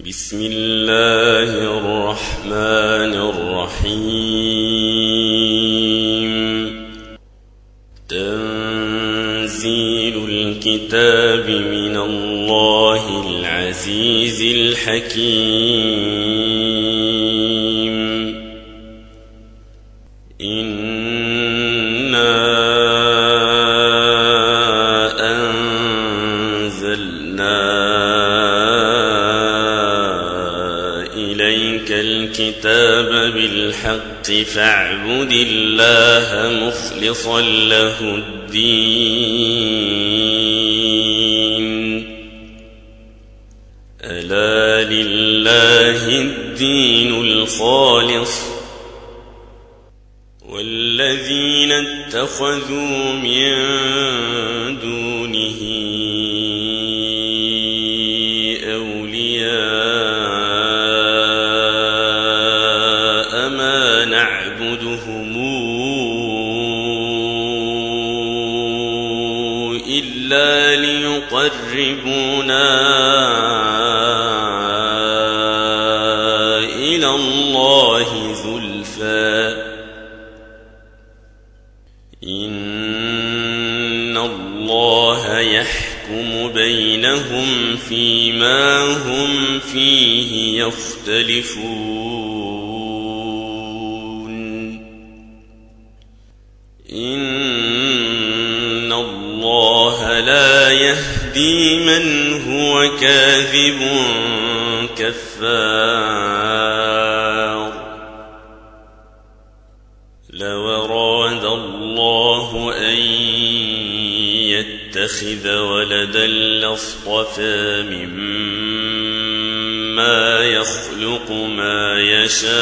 بسم الله الرحمن الرحيم. تنزيل الكتاب من الله العزيز الحكيم. مخلصا إلا ليقربونا إلى الله زلفى. إن الله يحكم بينهم فيما هم فيه يختلفون. كفار لو أراد الله أن يتخذ ولدا لاصطفى مما يخلق ما يشاء.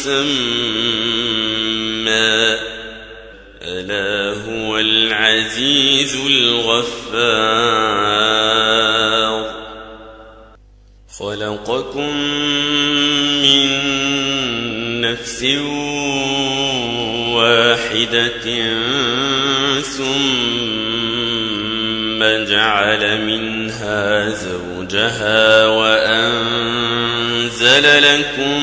مسمى. ألا هو العزيز الغفار. خلقكم من نفس واحدة ثم جعل منها زوجها وأنزل لكم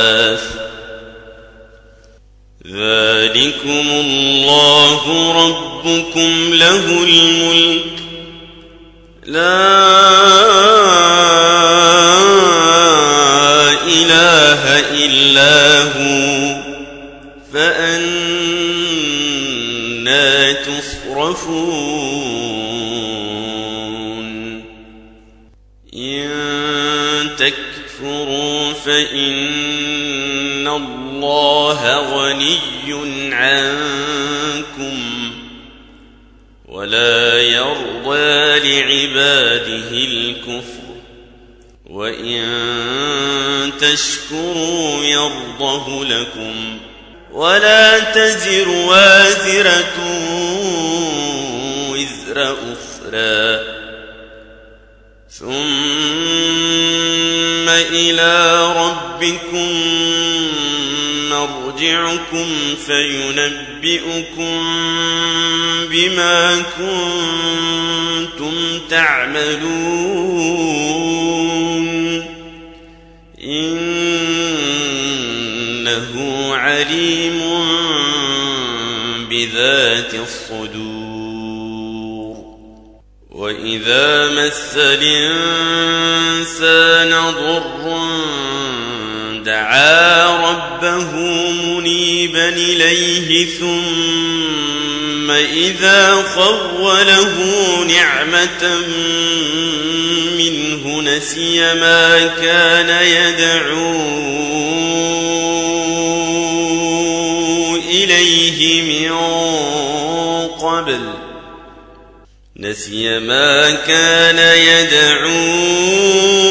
ذلكم الله ربكم له الملك لا إله إلا هو فأنا تصرفون لعباده الكفر. وإن تشكروا يرضه لكم. ولا تزر وازرة وزر أخرى. ثم إلى ربكم مرجعكم فينبئكم بما كنتم تعملون إنه عليم بذات الصدور. وإذا مس الإنسان ضر دعا ربه منيبا إليه ثم إذا خوله نعمة منه نسي ما كان يدعو إليه من قبل. نسي ما كان يدعو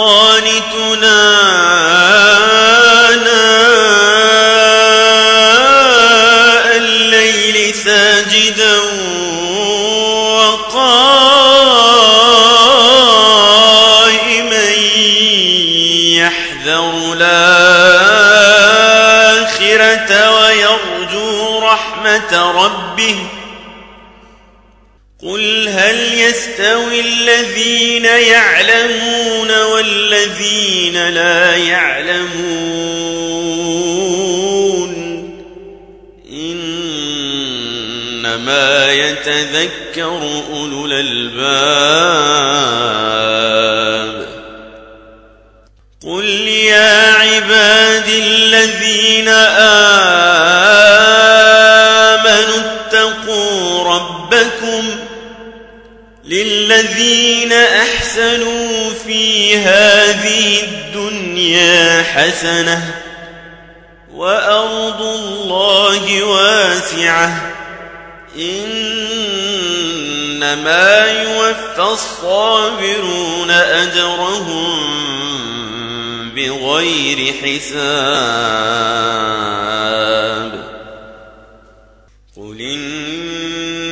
قانتنا آناء الليل ساجدا وقائما يحذر الآخرة ويرجو رحمة ربه قل هل يستوي الذين يعلمون والذين لا يعلمون إنما يتذكر أولو الألباب قل يا عبادي الذين آمنوا للذين أحسنوا في هذه الدنيا حسنة وأرض الله واسعة. إنما يوفى الصابرون أجرهم بغير حساب. قل إني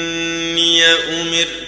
أمرت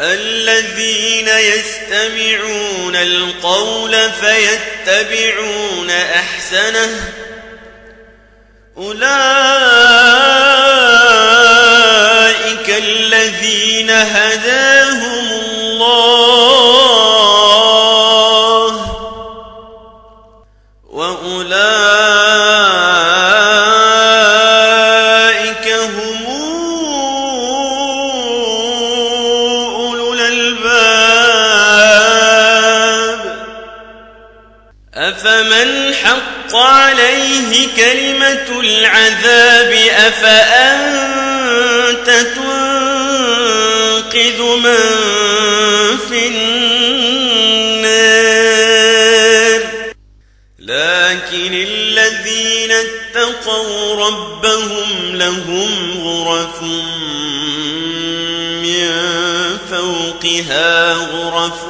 الذين يستمعون القول فيتبعون أحسنه أولئك الذين هداهم كلمة العذاب أفأنت تنقذ من في النار؟ لكن الذين اتقوا ربهم لهم غرف من فوقها غرف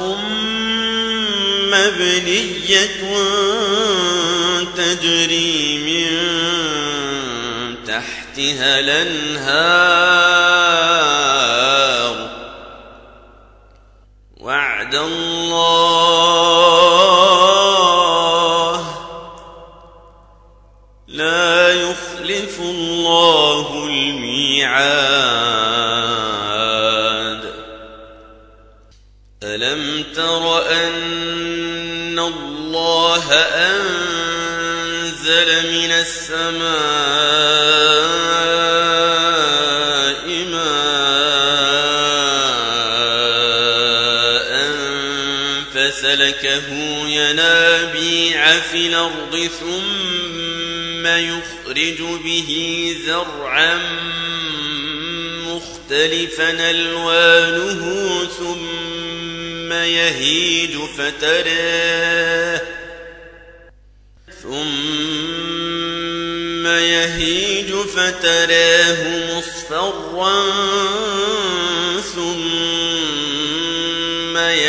تحتها الأنهار. وعد الله لا يخلف الله الميعاد. ألم تر أن الله أنزل من السماء فسلكه ينابيع في الأرض ثم يخرج به زرعا مختلفا ألوانه ثم يهيج فتراه ثم يهيج فتراه مصفرا ثم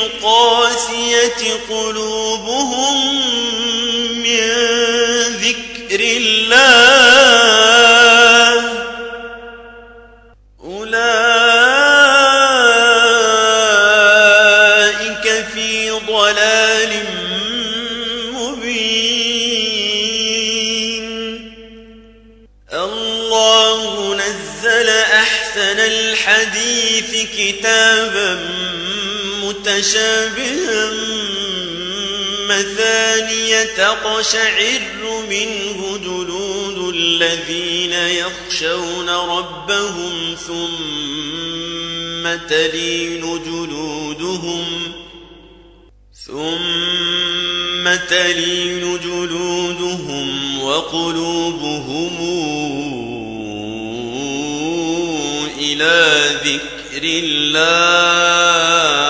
للقاسية قلوبهم من ذكر الله. أولئك في ضلال مبين. الله نزل أحسن الحديث كتابا متشابها مثانية تقشعر منه جلود الذين يخشون ربهم ثم تلين جلودهم ثم تلين جلودهم وقلوبهم إلى ذكر الله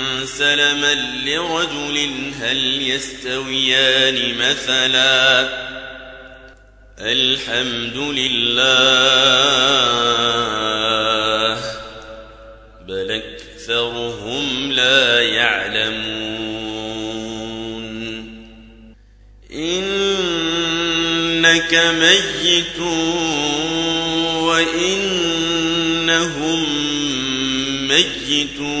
سلما لرجل هل يستويان مثلا؟ الحمد لله بل أكثرهم لا يعلمون. إنك ميت وإنهم ميتون.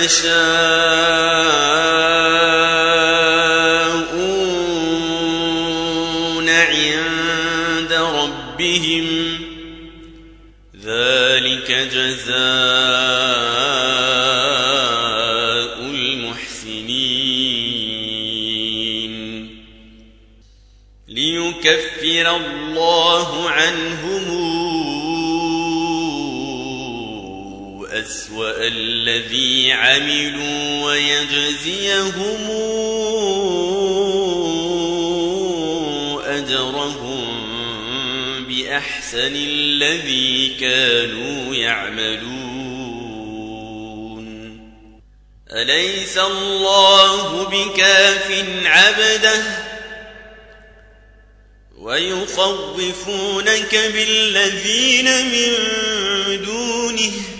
يشاءون عند ربهم ذلك جزاء المحسنين ليكفر الله عنهم أسوأ الذي عملوا ويجزيهم أجرهم بأحسن الذي كانوا يعملون. أليس الله بكاف عبده؟ ويخوفونك بالذين من دونه.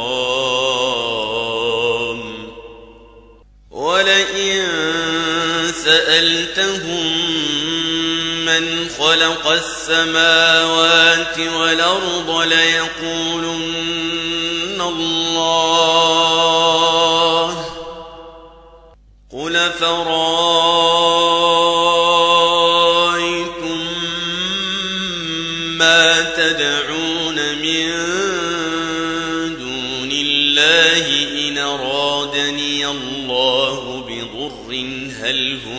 سألتهم من خلق السماوات والأرض ليقولن الله. قل فرأيتم ما تدعون من دون الله إن أرادني الله بضر هل هن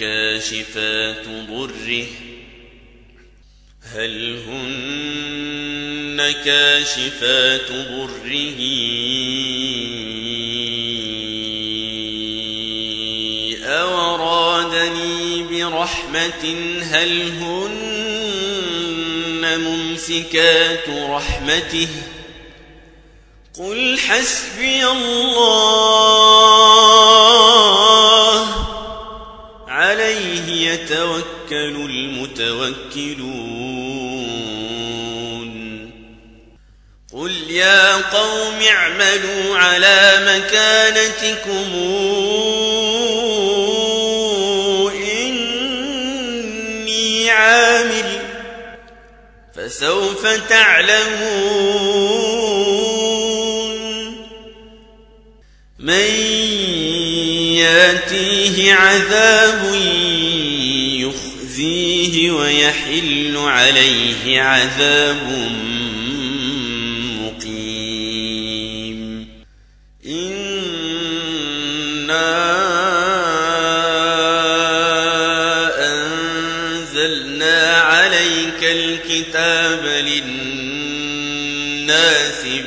كاشفات ضره. هل هن كاشفات ضره؟ أو أرادني برحمة هل هن ممسكات رحمته؟ قل حسبي الله. عليه يتوكل المتوكلون. قل يا قوم اعملوا على مكانتكم إني عامل فسوف تعلمون. من ياتيه عذاب يخزيه ويحل عليه عذاب مقيم. إنا أنزلنا عليك الكتاب للناس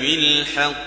بالحق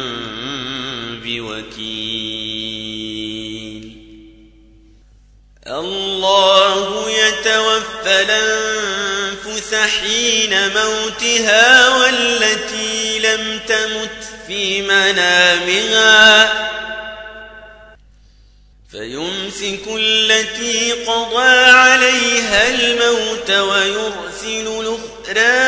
حين موتها والتي لم تمت في منامها. فيمسك التي قضى عليها الموت ويرسل الأخرى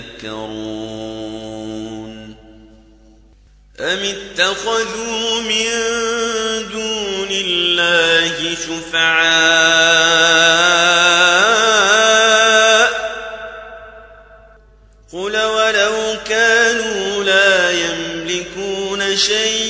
يتفكرون أم اتخذوا من دون الله شفعاء قل ولو كانوا لا يملكون شيئا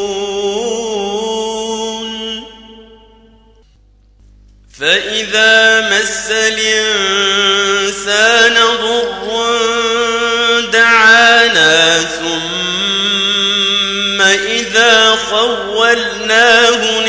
فإذا مس الإنسان ضر دعانا ثم إذا خولناه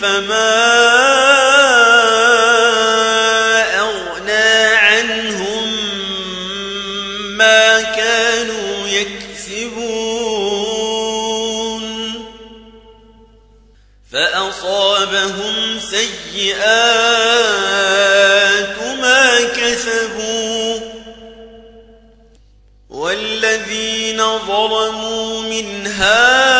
فما أغنى عنهم ما كانوا يكسبون فأصابهم سيئات ما كسبوا والذين ظلموا من هؤلاء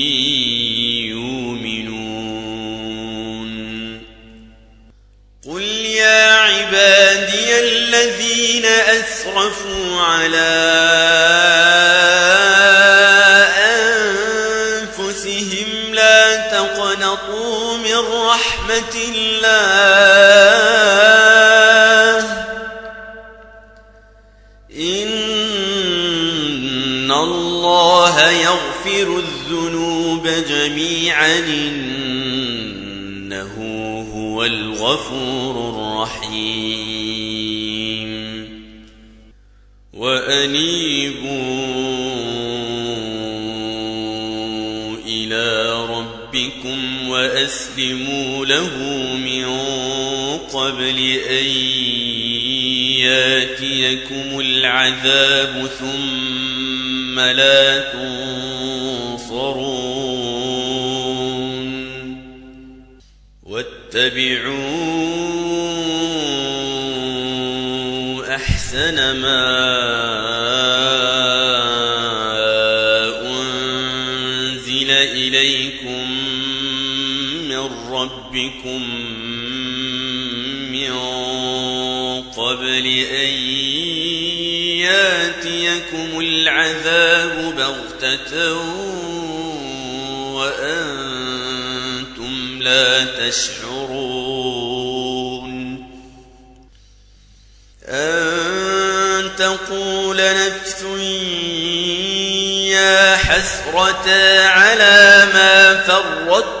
أسرفوا على أنفسهم لا تقنطوا من رحمة الله. إن الله يغفر الذنوب جميعا. وأسلموا له من قبل أن ياتيكم العذاب ثم لا تنصرون. واتبعوا أحسن ما ربكم من قبل أن ياتيكم العذاب بغتة وأنتم لا تشعرون أن تقول نفس يا حسرة على ما فرطت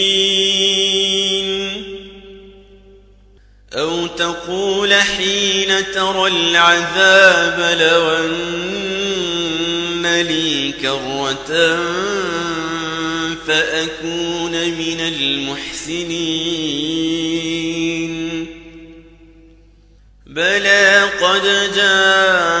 تقول حين ترى العذاب لو أن لي كرة فأكون من المحسنين. بلى قد جاءتك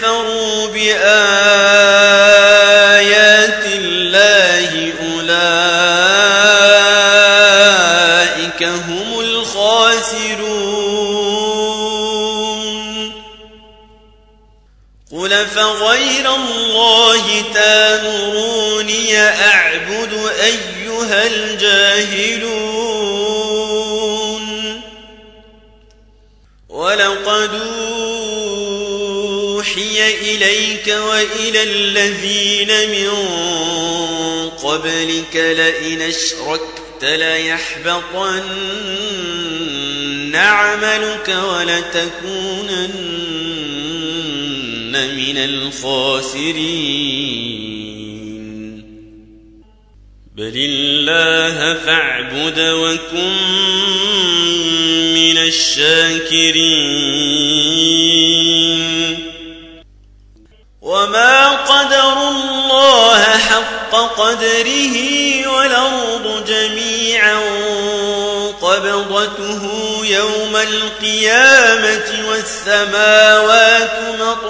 كفروا بآيات الله أولئك هم الخاسرون. قل فغير الله تامروني أعبد أيها الجاهلون. الذين من قبلك لئن أشركت ليحبطن عملك ولتكونن من الخاسرين. بل الله فاعبد وكن من الشاكرين. قبضته يوم القيامة والسماوات مطويات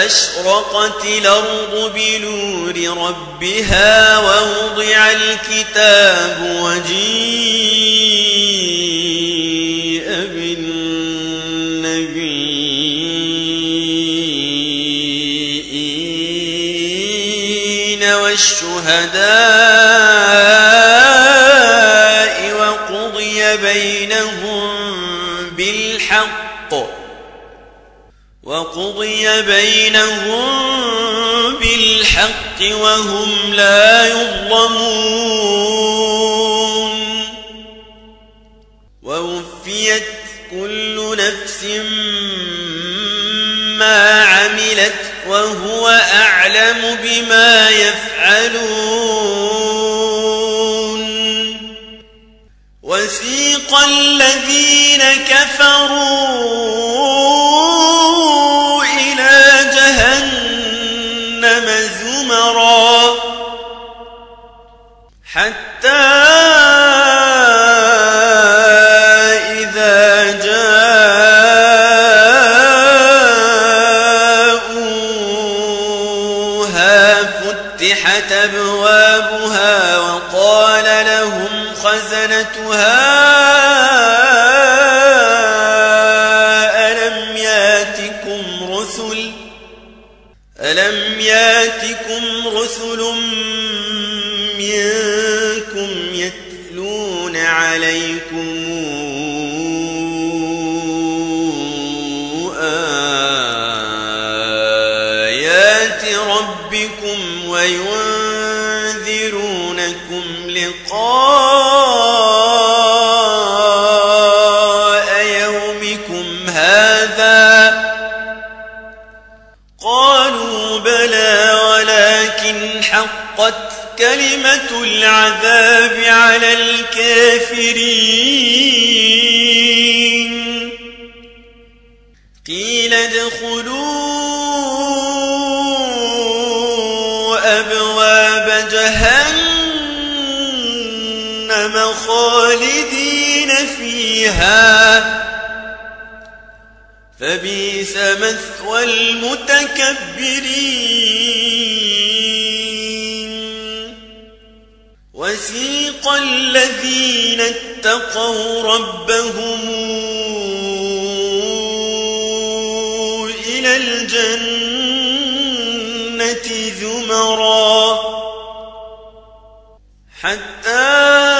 وأشرقت الأرض بنور ربها ووضع الكتاب وجيء بالنبيين والشهداء وقضي بينهم بالحق وهم لا يظلمون. ووفيت كل نفس ما عملت وهو أعلم بما يفعلون. وسيق الذين كفروا حتى العذاب على الكافرين. قيل ادخلوا أبواب جهنم خالدين فيها. فبئس مثوى المتكبرين. وسيق الذين اتقوا ربهم إلى الجنة زمرا حتى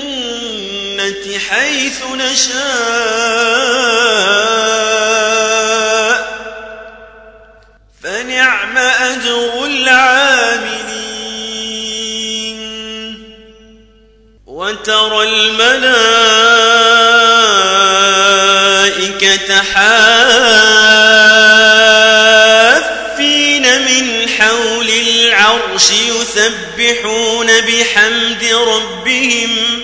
الجنة حيث نشاء. فنعم أجر العاملين. وترى الملائكة حافين من حول العرش يسبحون بحمد ربهم.